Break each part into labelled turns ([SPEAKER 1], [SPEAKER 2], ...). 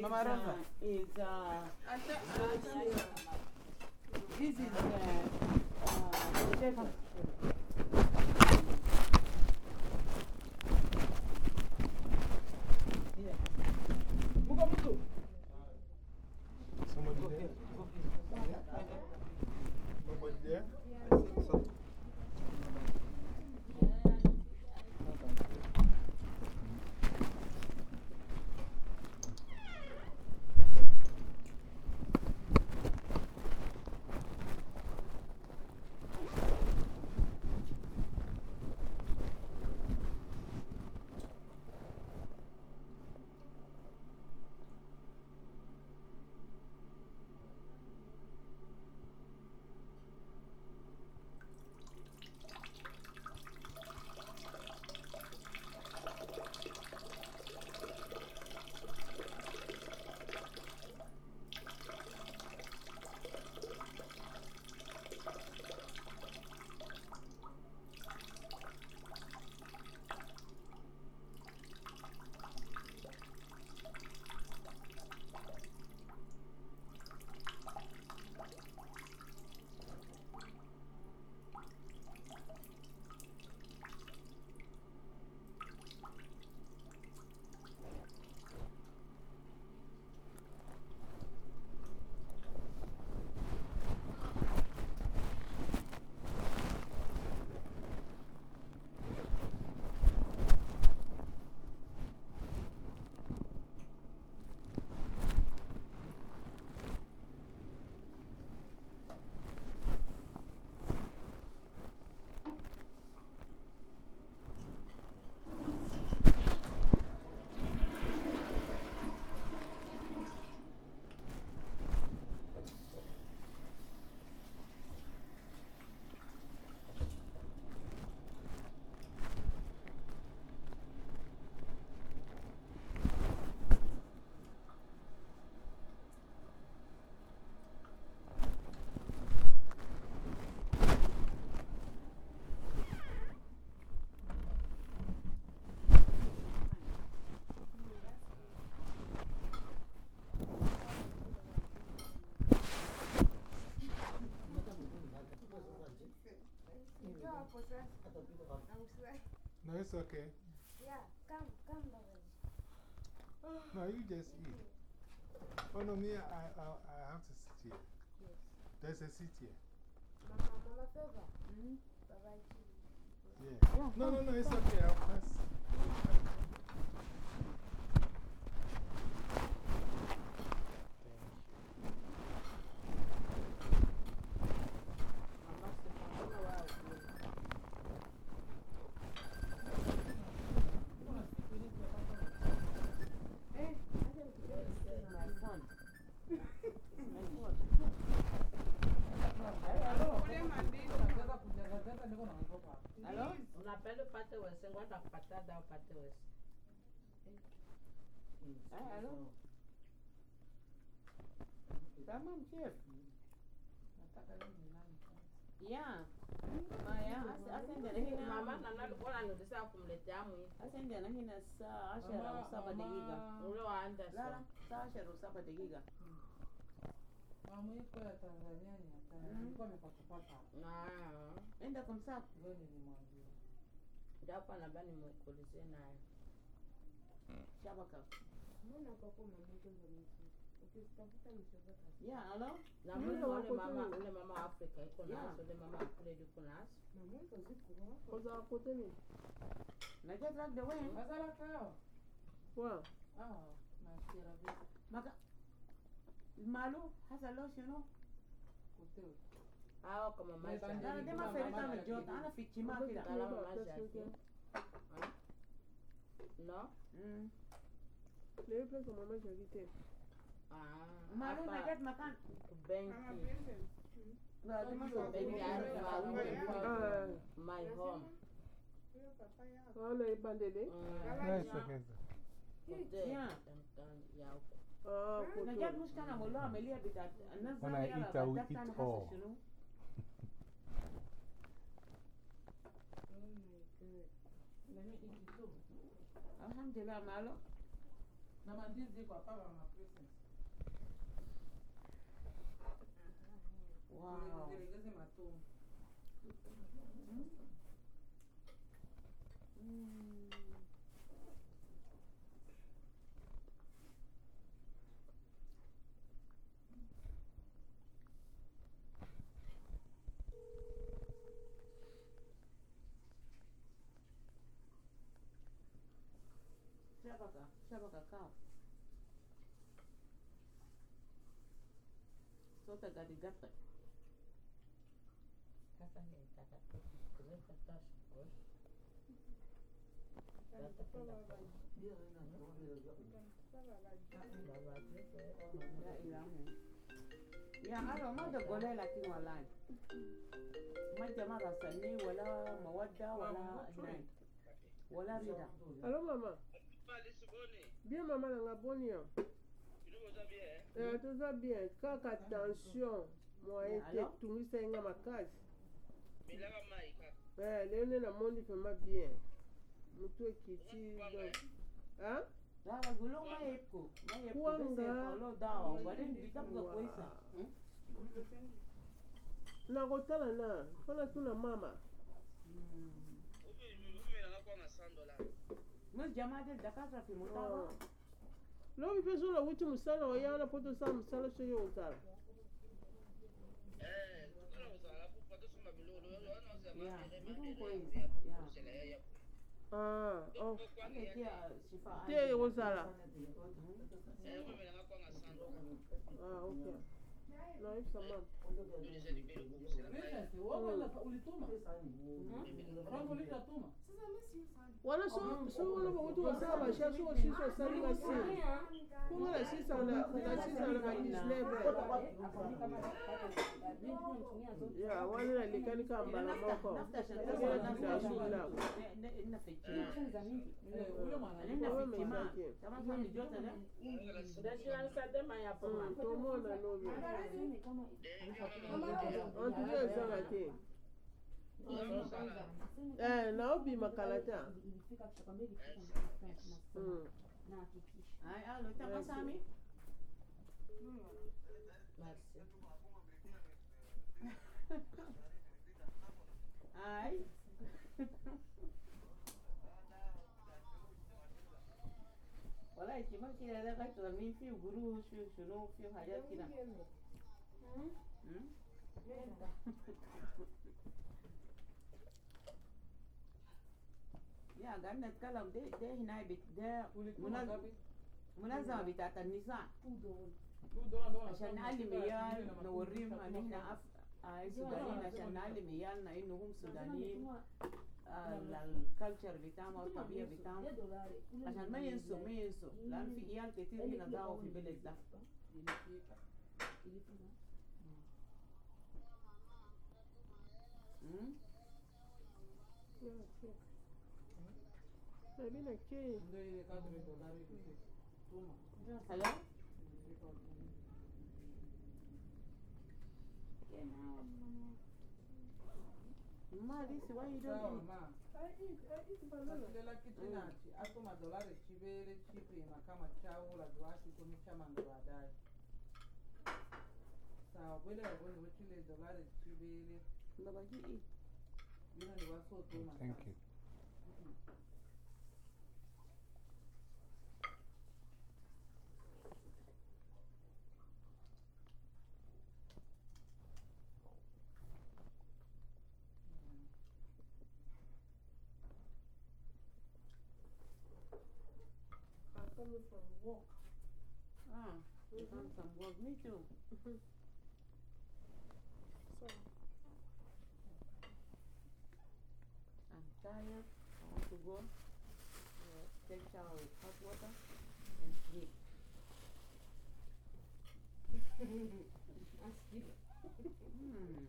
[SPEAKER 1] is,
[SPEAKER 2] Mama Rosa.
[SPEAKER 1] uh, is, uh, this is, uh, uh,
[SPEAKER 3] No, it's okay.
[SPEAKER 4] Yeah, come, come, Baba.
[SPEAKER 3] No, you just eat. Oh, no, me, I, I, I have to sit here. Yes. There's a seat here.
[SPEAKER 4] Mama, Mama Favor. Baba,
[SPEAKER 3] Yeah. No, no, no, it's okay. I'll pass.
[SPEAKER 1] unataka kupata da upate wewe. Eh, Halo. Tamam chef. Nataka leo ni asende na hina mama na nalo bora ndio sasa. Asende na hina saa 10 saba dakika. Ule waanza saa. Saa 10 saba dakika.
[SPEAKER 2] Mama yuko ya Tanzania ni hata. Nilikuwa hmm. nimepata pata.
[SPEAKER 1] Ah. Enda kumsafu.
[SPEAKER 2] Leo ni
[SPEAKER 1] mwambie. hapa na bani mwekulizie nayo shabaka
[SPEAKER 4] mbona kwako mamoto ndo mzuri ukitafuta mshoga kazi
[SPEAKER 1] ya alo? Na
[SPEAKER 4] mbona wale
[SPEAKER 1] mama wale mama Afrika iko nazo wale mama Afrika iko nazo
[SPEAKER 4] mamoto ziko hapo
[SPEAKER 5] kwa za kutemi
[SPEAKER 1] na get like the wind
[SPEAKER 2] azala kao
[SPEAKER 5] well
[SPEAKER 2] ah masira vipi
[SPEAKER 1] maka malu hasa lotion
[SPEAKER 2] kutemi
[SPEAKER 1] Ah, kama maisha. Ndio maana serikali inajota ana fikima kila kalamu maisha.
[SPEAKER 2] Mebandili
[SPEAKER 1] Na dema
[SPEAKER 2] kuna
[SPEAKER 1] ferita
[SPEAKER 2] mama
[SPEAKER 1] na
[SPEAKER 2] ya
[SPEAKER 1] jota,
[SPEAKER 2] kidogo.
[SPEAKER 1] ana fichima
[SPEAKER 5] Mbona
[SPEAKER 1] kila.
[SPEAKER 5] kidogo
[SPEAKER 1] Alama
[SPEAKER 5] hata
[SPEAKER 1] maisha
[SPEAKER 5] sio
[SPEAKER 1] yake. No? Mm.
[SPEAKER 5] Leo pia kwa mama Jackie.
[SPEAKER 1] Ah.
[SPEAKER 5] Malu,
[SPEAKER 1] hapa
[SPEAKER 5] na get makan.
[SPEAKER 1] Benki.
[SPEAKER 5] Na dema
[SPEAKER 1] So benki ari
[SPEAKER 5] Ah.
[SPEAKER 1] my home.
[SPEAKER 5] Wala ibandele.
[SPEAKER 3] No, it's okay.
[SPEAKER 1] Kote.
[SPEAKER 5] Yeah.
[SPEAKER 1] Ya huko.
[SPEAKER 5] Ah,
[SPEAKER 1] Na just mushkana mulo amelia bidat.
[SPEAKER 3] When I eat, I will eat all.
[SPEAKER 1] Alhamdulillah, malo.
[SPEAKER 2] Nan man dis di kwa pa man ma presen.
[SPEAKER 1] Wow.
[SPEAKER 2] Mwen de
[SPEAKER 1] regese ma tou. Mmm. baka, sa baka kap. So ta gadi gata.
[SPEAKER 6] Kata ni kata. Kule kata shkosh. Gata kata. Yo ina tuwe yo.
[SPEAKER 1] Ya ilamu. Ya haro ma da gole lakin wallahi. Majama da sanni wala mawadda wala nai. Wala rida.
[SPEAKER 5] Alo mama. bien mama na nga boni yo toza bien kaka tension moye te tungisa ye nga makasi lelo nde namondi vraimen bien motu ekiti
[SPEAKER 1] kwanga
[SPEAKER 5] nakotala na mpona tuna mama
[SPEAKER 1] Mus jama'a da dakatra fi mutawa.
[SPEAKER 5] lobi mpe so nawuti mosala oya wana mpo tosala mosala soki ozala
[SPEAKER 1] Ya, ndum kwesa. Ya.
[SPEAKER 5] Ah, oh.
[SPEAKER 1] Ake kia shifa.
[SPEAKER 5] te ozala Ah, ok nayebisa mama
[SPEAKER 2] Presence, wewe ulituma. Kwanza ulitatuma.
[SPEAKER 5] wana na elfu samani wala na obima kala te
[SPEAKER 1] Ay. والله كمان كده ده غير تلامين فيه وجروش فيه وشنو فيه وحاجات كده يا قعدنا نتكلم. ده ده هنا
[SPEAKER 2] بت ده
[SPEAKER 1] منظمه بتاعت النساء. عشان نعلم عيال نوريهم إن إحنا آه، سودانيين عشان نعلم عيالنا إنه هم سودانيين. آه، الكالتشر بتاعهم أو الطبيعة بتاعهم. عشان ما ينسوا. ما ينسوا. لأن في عيال كتير هنا ضاعوا في البلد ده.
[SPEAKER 5] 응? Sabina ke.
[SPEAKER 1] Hello? Ma, this why you don't eat?
[SPEAKER 2] I eat, I eat banana. Kila kitu nachi, ako madolari chibere chipi makama chao la duwasi kumicha
[SPEAKER 1] mangawadai. Sawa, wele
[SPEAKER 2] wabone wachile dolari chibere.
[SPEAKER 3] Thank you.
[SPEAKER 5] I'm coming from work.
[SPEAKER 1] Ah, you want some work? Me too.
[SPEAKER 5] So,
[SPEAKER 1] I'm tired. I want to go. Uh, take shower with hot water and sleep. Hmm.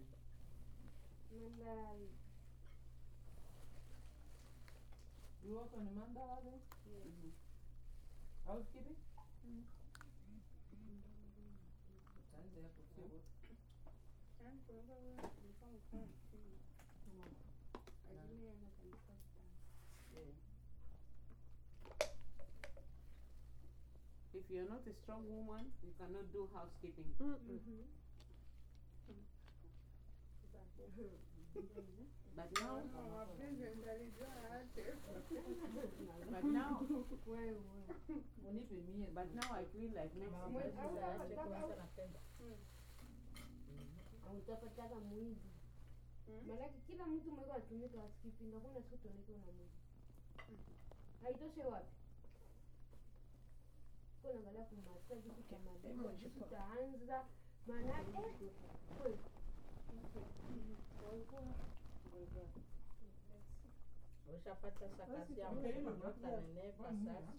[SPEAKER 2] You work on the mandala then?
[SPEAKER 1] Mhm.
[SPEAKER 2] Housekeeping? Utaenda ya kusibu.
[SPEAKER 1] you're not a strong woman, you cannot do housekeeping.
[SPEAKER 5] Mm -mm.
[SPEAKER 4] Mhm.
[SPEAKER 1] But now,
[SPEAKER 4] Mapenzi ndalijua aje.
[SPEAKER 1] but now,
[SPEAKER 4] Wewe.
[SPEAKER 2] Unipe mie.
[SPEAKER 1] but now I feel like
[SPEAKER 6] Mama
[SPEAKER 1] Mexico.
[SPEAKER 7] Hmm? Maanake kila mtu mweko anatumika asikipinda, kuna siku utaonekana na Mungu. Haitoshe wapi? Kuna kumasa kumaliza kitu cha maandiko, tutaanza. Maanake
[SPEAKER 6] ushapata sakazi ya mlima utanenepa sasa.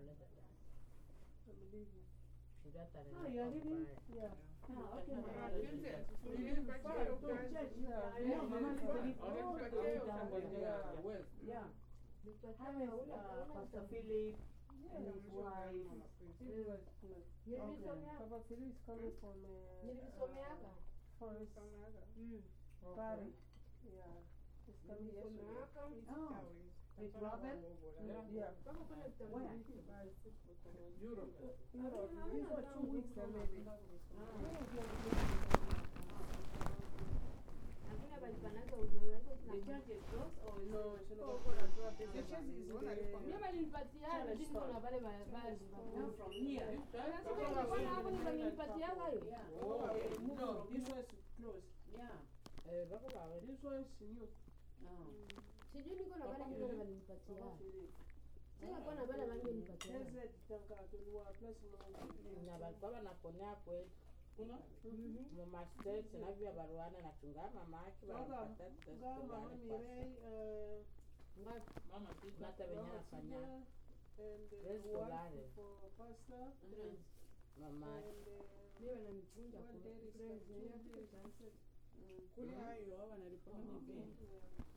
[SPEAKER 6] Ule dada. Sijui atanenepa
[SPEAKER 5] Ah, you're living?
[SPEAKER 6] mbaya.
[SPEAKER 5] Yeah.
[SPEAKER 1] Ah, okay,
[SPEAKER 6] Mama
[SPEAKER 1] mama.
[SPEAKER 6] yake
[SPEAKER 4] Mapenzi
[SPEAKER 6] dada.
[SPEAKER 4] yasifuliwe
[SPEAKER 5] Fine,
[SPEAKER 4] kazi.
[SPEAKER 5] okay, church, yeah.
[SPEAKER 1] Yeah, mama is very
[SPEAKER 5] Oh,
[SPEAKER 1] good.
[SPEAKER 5] okay,
[SPEAKER 1] Down there.
[SPEAKER 2] Yeah.
[SPEAKER 1] Yeah. How is uh, Pastor Philip and his wife?
[SPEAKER 5] It was good.
[SPEAKER 7] Nilisomea-
[SPEAKER 5] Papa Philip is coming from uh, Forest
[SPEAKER 7] Mm.
[SPEAKER 5] Valley. Yeah. He's coming yesterday.
[SPEAKER 7] Someaka.
[SPEAKER 1] Oh, With
[SPEAKER 5] Yeah.
[SPEAKER 2] Europe.
[SPEAKER 5] These are two weeks
[SPEAKER 1] or maybe.
[SPEAKER 5] No, this one's closed.
[SPEAKER 1] Yeah.
[SPEAKER 6] Uh,
[SPEAKER 5] this one's new.
[SPEAKER 1] Oh.
[SPEAKER 7] sijui niko na bale ndio balinipatia
[SPEAKER 5] Papa Philip.
[SPEAKER 7] sasa kwa na bale bangenipatia
[SPEAKER 5] Desert Tanka, tuliwa place Mungu.
[SPEAKER 6] Na balikuwa banaponea kweli. Mama state na vya baruana na chunga mama yake banapata test
[SPEAKER 5] Ngama,
[SPEAKER 6] fulani
[SPEAKER 5] Mirei, uh,
[SPEAKER 2] Mama, sisi.
[SPEAKER 6] Hata wenye
[SPEAKER 5] Mama
[SPEAKER 6] anafanya
[SPEAKER 5] Tina, and the
[SPEAKER 6] Praise the
[SPEAKER 5] wife
[SPEAKER 6] Lord.
[SPEAKER 5] for pastor,
[SPEAKER 6] mama yake.
[SPEAKER 5] and uh,
[SPEAKER 7] mimi wananipunja
[SPEAKER 5] one
[SPEAKER 7] kwa
[SPEAKER 5] there is
[SPEAKER 7] praise
[SPEAKER 5] a
[SPEAKER 7] the Lord.
[SPEAKER 1] Kule hayo wanalipona ni vingi.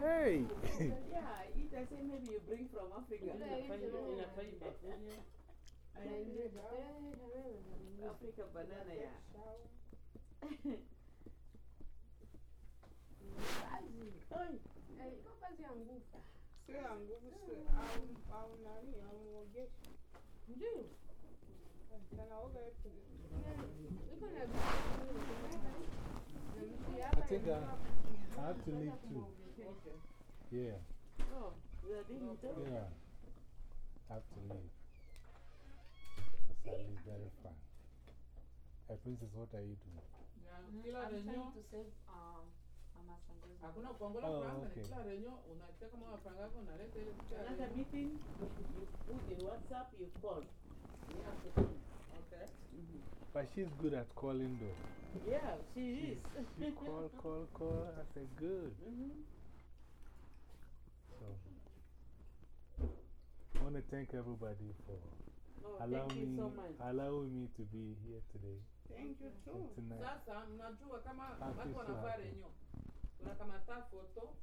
[SPEAKER 3] Hey!
[SPEAKER 1] Yeah, does say maybe you bring from Africa.
[SPEAKER 7] eh
[SPEAKER 1] Africa banana, yeah.
[SPEAKER 7] eh
[SPEAKER 4] Sio nguvu, au nani au muogeshi.
[SPEAKER 7] ndio
[SPEAKER 4] Anaoga yetu.
[SPEAKER 7] iko na vitu
[SPEAKER 3] I think I, I have to leave too. Yeah,
[SPEAKER 1] Oh, we are doing it.
[SPEAKER 3] yeah. I have to leave. Because I live very far. Hey, Princess, what are you doing?
[SPEAKER 2] Kila renyo,
[SPEAKER 1] to save um, Mama Sangozi.
[SPEAKER 2] hakuna kuongola
[SPEAKER 3] Oh,
[SPEAKER 2] franga,
[SPEAKER 3] okay.
[SPEAKER 2] kila renyo unacheka mwa franga yako unaleta ile picha
[SPEAKER 1] Another meeting, you put in WhatsApp, you call. You have to call.
[SPEAKER 2] Okay.
[SPEAKER 3] But she's good at calling though.
[SPEAKER 1] Yeah, she is.
[SPEAKER 3] She call, call, call. I said, good.
[SPEAKER 1] Mhm.
[SPEAKER 3] So, I want to thank everybody for
[SPEAKER 1] Oh,
[SPEAKER 3] allowing
[SPEAKER 1] thank you
[SPEAKER 3] me,
[SPEAKER 1] so
[SPEAKER 3] allowing me to be here today
[SPEAKER 4] Thank you too.
[SPEAKER 3] tonight.
[SPEAKER 2] Sasa mnajua kama watu
[SPEAKER 3] so
[SPEAKER 2] wanavaa
[SPEAKER 3] happy.
[SPEAKER 2] renyo, unakamata foto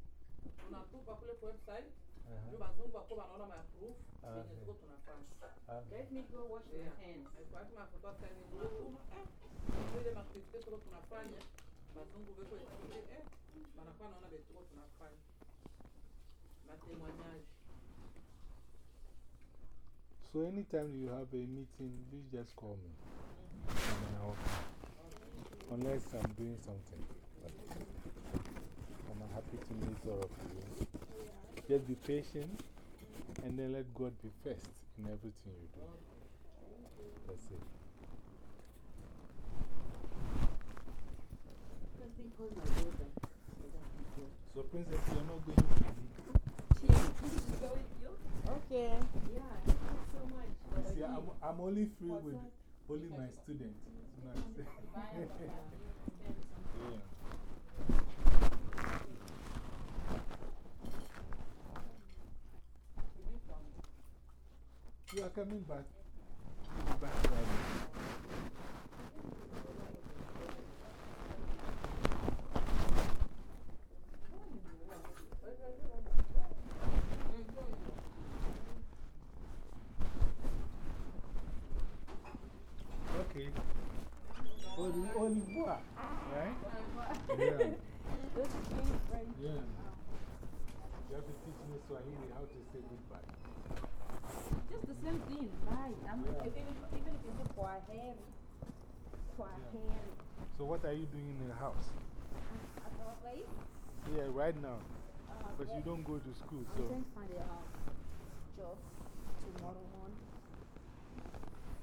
[SPEAKER 2] unatupa kule kwa website
[SPEAKER 3] Uh
[SPEAKER 2] ndio
[SPEAKER 3] -huh.
[SPEAKER 2] bazungu wako wanaona ma proof
[SPEAKER 3] Ah,
[SPEAKER 2] zenye
[SPEAKER 3] okay.
[SPEAKER 2] ziko tunafanya.
[SPEAKER 1] Let me go wash my hands.
[SPEAKER 2] Kwa hiyo mafoto hata ni eh ile maaktivite tuko tunafanya bazungu weko eh wanakuwa naona vitu tuko tunafanya. Na.
[SPEAKER 3] So, anytime you have a meeting, please just call me. And then I'll come. Unless I'm doing something. But I'm happy to meet all of you. Just be patient and then let God be first in everything you do. That's it.
[SPEAKER 1] I think call my daughter.
[SPEAKER 3] So, Princess, you're not going to be
[SPEAKER 1] Okay. Yeah, thank you so much.
[SPEAKER 3] See, I'm. I'm only free with only my students. You know what I'm saying?
[SPEAKER 6] Bye, bye.
[SPEAKER 3] Yeah. You are coming back. Back. Okay. Boy, right? Yeah. Yeah. You have to teach me Swahili how to say goodbye.
[SPEAKER 4] The same thing. Bye. I'm,
[SPEAKER 3] Yeah.
[SPEAKER 4] even, if, even if you say Kwaheri. Kwaheri.
[SPEAKER 3] So, what are you doing in the house?
[SPEAKER 4] Place,
[SPEAKER 3] Yeah, right now.
[SPEAKER 4] uh,
[SPEAKER 3] Because you don't go to school,
[SPEAKER 4] I'm
[SPEAKER 3] so
[SPEAKER 4] trying to find a um, job tomorrow morning.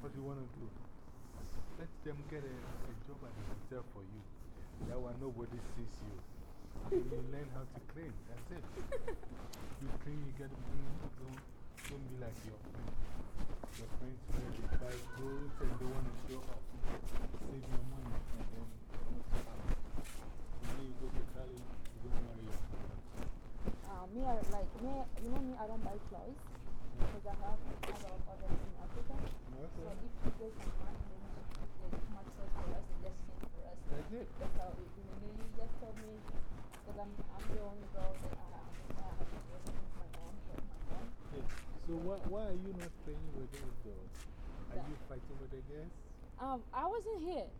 [SPEAKER 3] what do you want to do? Let them get a, a job at the hotel for you. That one, nobody sees you. And you learn how to clean. That's it. You clean, you get clean. Don't, be like your friends. Your friends where they buy clothes and they want to show off. Save your money and then when you go to college, you don't marry your husband.
[SPEAKER 4] Uh, me, I, like, me, you know me, I don't buy clothes because I have a lot of others in Africa. So
[SPEAKER 3] Okay.
[SPEAKER 4] if you get some money, then you should get too much clothes for us and just send for us.
[SPEAKER 3] That's it.
[SPEAKER 4] That's how it, you know, you just told me, because I'm, I'm the only girl that I have, I have to do everything my own, with my own.
[SPEAKER 3] Okay. So, why, why are you not playing with those girls? Are you fighting with the girls?
[SPEAKER 4] Um, I wasn't here.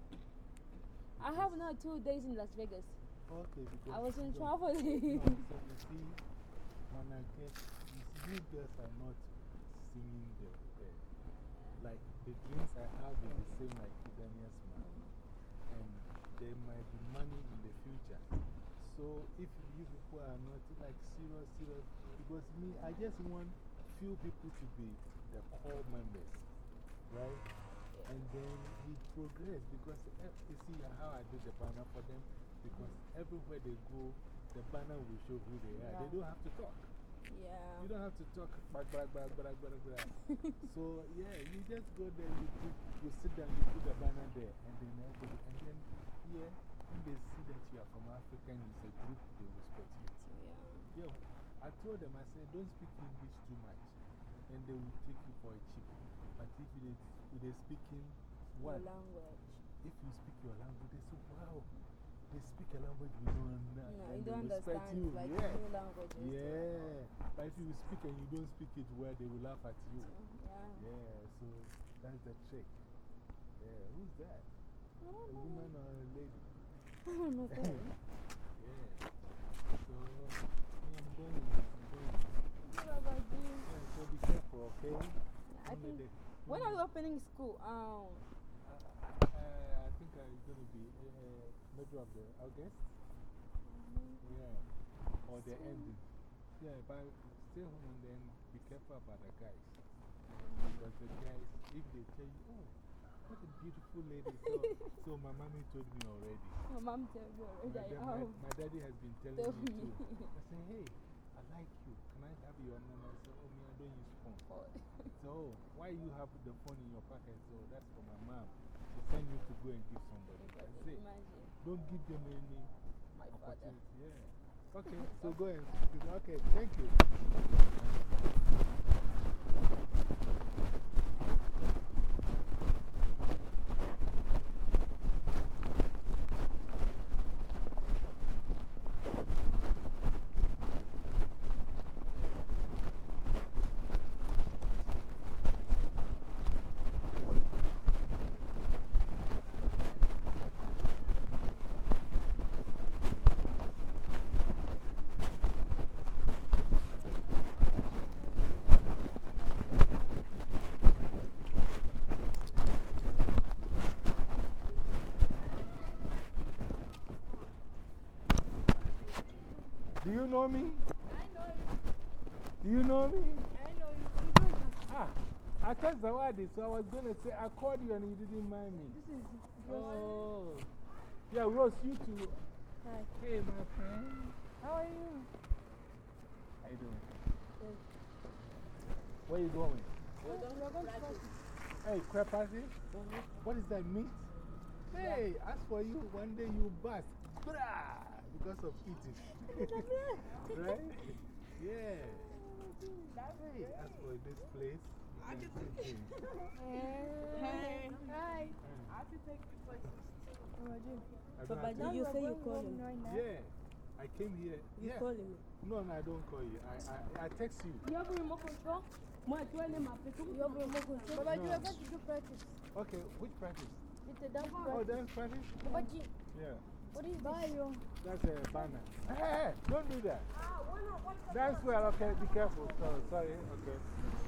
[SPEAKER 4] I have now two days in Las Vegas.
[SPEAKER 3] Okay, because
[SPEAKER 4] I was in traveling.
[SPEAKER 3] No, so you see, when I get, you see, you girls are not singing the, the, like the dreams I have is the same like Daniel's mom. And there might be money in the future. So if you people are not like serious, serious, because me, I just want few people to be the core members, right? And then we progress because you see how I did the banner for them? Because everywhere they go, the banner will show who they are. They don't have to talk.
[SPEAKER 4] Yeah.
[SPEAKER 3] You don't have to talk. Blah, blah, blah, blah, blah, blah. so, yeah, you just go there, you, put, you sit down, you put the banner there, and then everybody, and then, yeah, when they see that you are from Africa and it's a group, they respect you.
[SPEAKER 4] Yeah.
[SPEAKER 3] Yo, I told them, I said, don't speak English too much, and they will take you for a cheap. But if they, if they speaking what?
[SPEAKER 4] Your language.
[SPEAKER 3] If you speak your language, they say, wow, they speak a language we don't.
[SPEAKER 4] No, you don't understand.
[SPEAKER 3] you.
[SPEAKER 4] Like
[SPEAKER 3] yeah.
[SPEAKER 4] new.
[SPEAKER 3] Yeah. But if you speak and you don't speak it well, they will laugh at you.
[SPEAKER 4] Yeah.
[SPEAKER 3] Yeah, so that's the trick. Yeah, who's that? A woman or a lady?
[SPEAKER 4] I don't know.
[SPEAKER 3] Yeah. So, I'm going. I'm going.
[SPEAKER 4] What about you?
[SPEAKER 3] Yeah, so be careful, okay?
[SPEAKER 4] I
[SPEAKER 3] Don't let
[SPEAKER 4] think,
[SPEAKER 3] the-
[SPEAKER 4] when are you opening school? Um,
[SPEAKER 3] Uh, I think uh, it's going to be uh, middle of the August. Yeah. Or the ending. Yeah, but stay home and then be careful about the guys. Because the guys, if they tell you, oh, what a beautiful lady. So, so my mommy told me already.
[SPEAKER 4] my mom told
[SPEAKER 3] My,
[SPEAKER 4] already.
[SPEAKER 3] my,
[SPEAKER 4] Oh,
[SPEAKER 3] my daddy has been telling me
[SPEAKER 4] me.
[SPEAKER 3] too. I say, hey, I like you. I have your number? Say, oh, me, I don't use phone. So, why you have the phone in your pocket? So, that's for my mom. She sent you to go and give somebody. I say,
[SPEAKER 4] Imagine.
[SPEAKER 3] don't give them any
[SPEAKER 4] My father.
[SPEAKER 3] Yeah. Okay, so go and Okay, thank you. Do you know me? I know you. Do you know me? I know you. Ah, I thought Zawadi, so I was going to say, I called you and you didn't mind me. This is Rose. Oh. Yeah, Rose, you too.
[SPEAKER 4] Hi.
[SPEAKER 3] Hey, my friend.
[SPEAKER 4] How are you?
[SPEAKER 3] How you doing?
[SPEAKER 4] Good.
[SPEAKER 3] Where you going?
[SPEAKER 4] We're going to practice.
[SPEAKER 3] Hey, crab party? What is that meat? Hey, as for you, one day you bust. Brah, Because of eating. right? Yeah. Hey, as for this place,
[SPEAKER 2] I can take it.
[SPEAKER 7] Hey. Hi.
[SPEAKER 2] I can take the places too.
[SPEAKER 3] Papa,
[SPEAKER 4] did you say you call him?
[SPEAKER 3] Yeah. I came here.
[SPEAKER 4] You
[SPEAKER 3] yeah.
[SPEAKER 4] calling me?
[SPEAKER 3] No, no, I don't call you. I, I, I text you.
[SPEAKER 7] You have a remote control?
[SPEAKER 4] Moi, tu as les mappes.
[SPEAKER 7] You have a remote control? Papa, you
[SPEAKER 3] No.
[SPEAKER 7] are going to do practice.
[SPEAKER 3] Okay, which practice?
[SPEAKER 7] It's a dance
[SPEAKER 3] Oh,
[SPEAKER 7] practice.
[SPEAKER 3] dance practice?
[SPEAKER 7] Papa,
[SPEAKER 3] Yeah.
[SPEAKER 7] What is this?
[SPEAKER 3] That's a banner. Hey, eh, eh, hey, eh, don't do that. Ah, oh That's well, okay, be careful. So, sorry, okay.